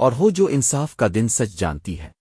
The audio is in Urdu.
اور ہو جو انصاف کا دن سچ جانتی ہے۔